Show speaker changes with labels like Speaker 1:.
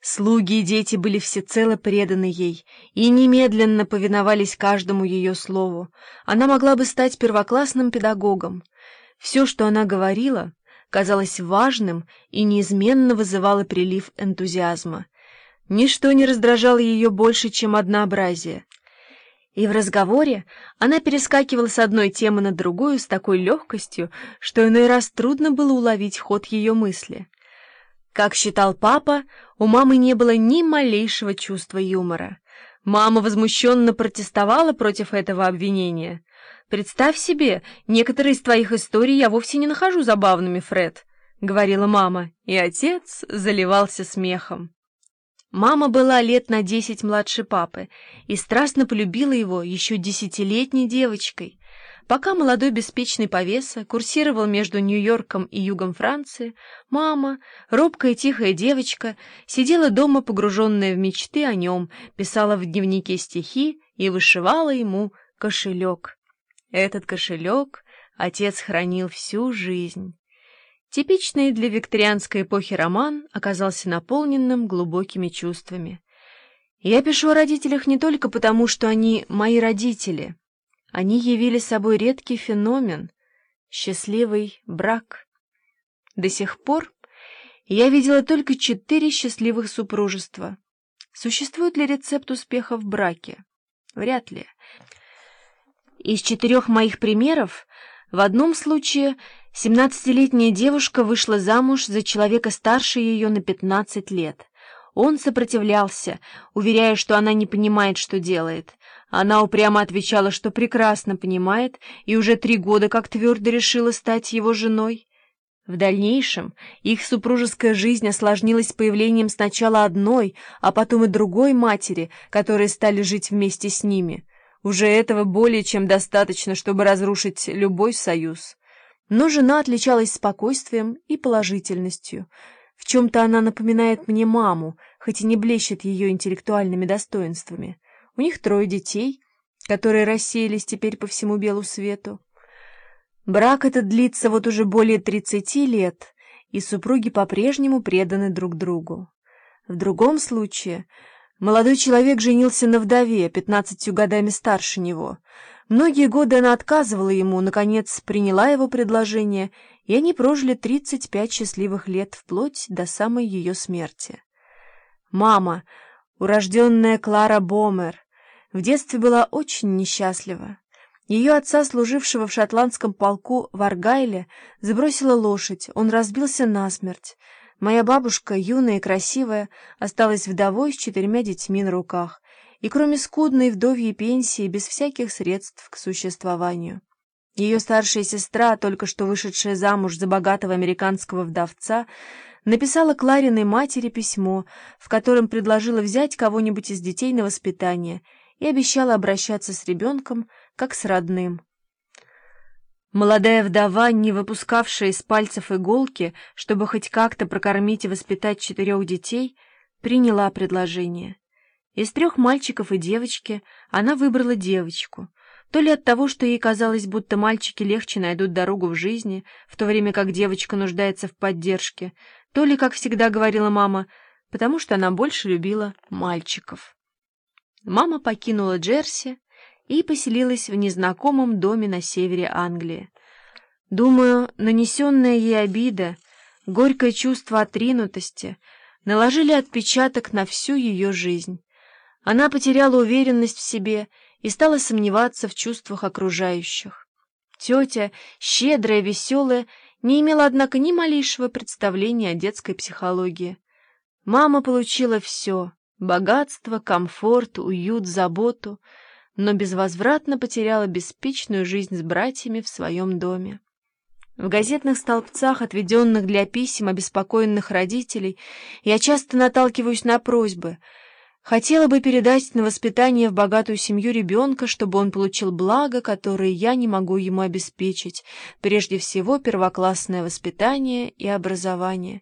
Speaker 1: Слуги и дети были всецело преданы ей и немедленно повиновались каждому ее слову. Она могла бы стать первоклассным педагогом. Все, что она говорила, казалось важным и неизменно вызывало прилив энтузиазма. Ничто не раздражало ее больше, чем однообразие. И в разговоре она перескакивала с одной темы на другую с такой легкостью, что иной раз трудно было уловить ход ее мысли. Как считал папа, у мамы не было ни малейшего чувства юмора. Мама возмущенно протестовала против этого обвинения. «Представь себе, некоторые из твоих историй я вовсе не нахожу забавными, Фред», — говорила мама, и отец заливался смехом. Мама была лет на десять младше папы и страстно полюбила его еще десятилетней девочкой. Пока молодой беспечный повеса курсировал между Нью-Йорком и югом Франции, мама, робкая и тихая девочка, сидела дома, погруженная в мечты о нем, писала в дневнике стихи и вышивала ему кошелек. Этот кошелек отец хранил всю жизнь. Типичный для викторианской эпохи роман оказался наполненным глубокими чувствами. Я пишу о родителях не только потому, что они мои родители. Они явили собой редкий феномен — счастливый брак. До сих пор я видела только четыре счастливых супружества. Существует ли рецепт успеха в браке? Вряд ли. Из четырех моих примеров в одном случае Семнадцатилетняя девушка вышла замуж за человека старше ее на пятнадцать лет. Он сопротивлялся, уверяя, что она не понимает, что делает. Она упрямо отвечала, что прекрасно понимает, и уже три года как твердо решила стать его женой. В дальнейшем их супружеская жизнь осложнилась появлением сначала одной, а потом и другой матери, которые стали жить вместе с ними. Уже этого более чем достаточно, чтобы разрушить любой союз. Но жена отличалась спокойствием и положительностью. В чем-то она напоминает мне маму, хоть и не блещет ее интеллектуальными достоинствами. У них трое детей, которые рассеялись теперь по всему белу свету. Брак этот длится вот уже более тридцати лет, и супруги по-прежнему преданы друг другу. В другом случае молодой человек женился на вдове, пятнадцатью годами старше него — Многие годы она отказывала ему, наконец приняла его предложение, и они прожили 35 счастливых лет вплоть до самой ее смерти. Мама, урожденная Клара Бомер, в детстве была очень несчастлива. Ее отца, служившего в шотландском полку в Аргайле, забросила лошадь, он разбился насмерть. Моя бабушка, юная и красивая, осталась вдовой с четырьмя детьми на руках, и кроме скудной вдовьей пенсии, без всяких средств к существованию. Ее старшая сестра, только что вышедшая замуж за богатого американского вдовца, написала Клариной матери письмо, в котором предложила взять кого-нибудь из детей на воспитание и обещала обращаться с ребенком как с родным. Молодая вдова, не выпускавшая из пальцев иголки, чтобы хоть как-то прокормить и воспитать четырех детей, приняла предложение. Из трех мальчиков и девочки она выбрала девочку. То ли от того, что ей казалось, будто мальчики легче найдут дорогу в жизни, в то время как девочка нуждается в поддержке, то ли, как всегда говорила мама, потому что она больше любила мальчиков. Мама покинула Джерси и поселилась в незнакомом доме на севере Англии. Думаю, нанесенная ей обида, горькое чувство отринутости наложили отпечаток на всю ее жизнь. Она потеряла уверенность в себе и стала сомневаться в чувствах окружающих. Тетя, щедрая, веселая, не имела, однако, ни малейшего представления о детской психологии. Мама получила все — богатство, комфорт, уют, заботу, но безвозвратно потеряла беспечную жизнь с братьями в своем доме. В газетных столбцах, отведенных для писем обеспокоенных родителей, я часто наталкиваюсь на просьбы — Хотела бы передать на воспитание в богатую семью ребенка, чтобы он получил благо, которое я не могу ему обеспечить, прежде всего первоклассное воспитание и образование.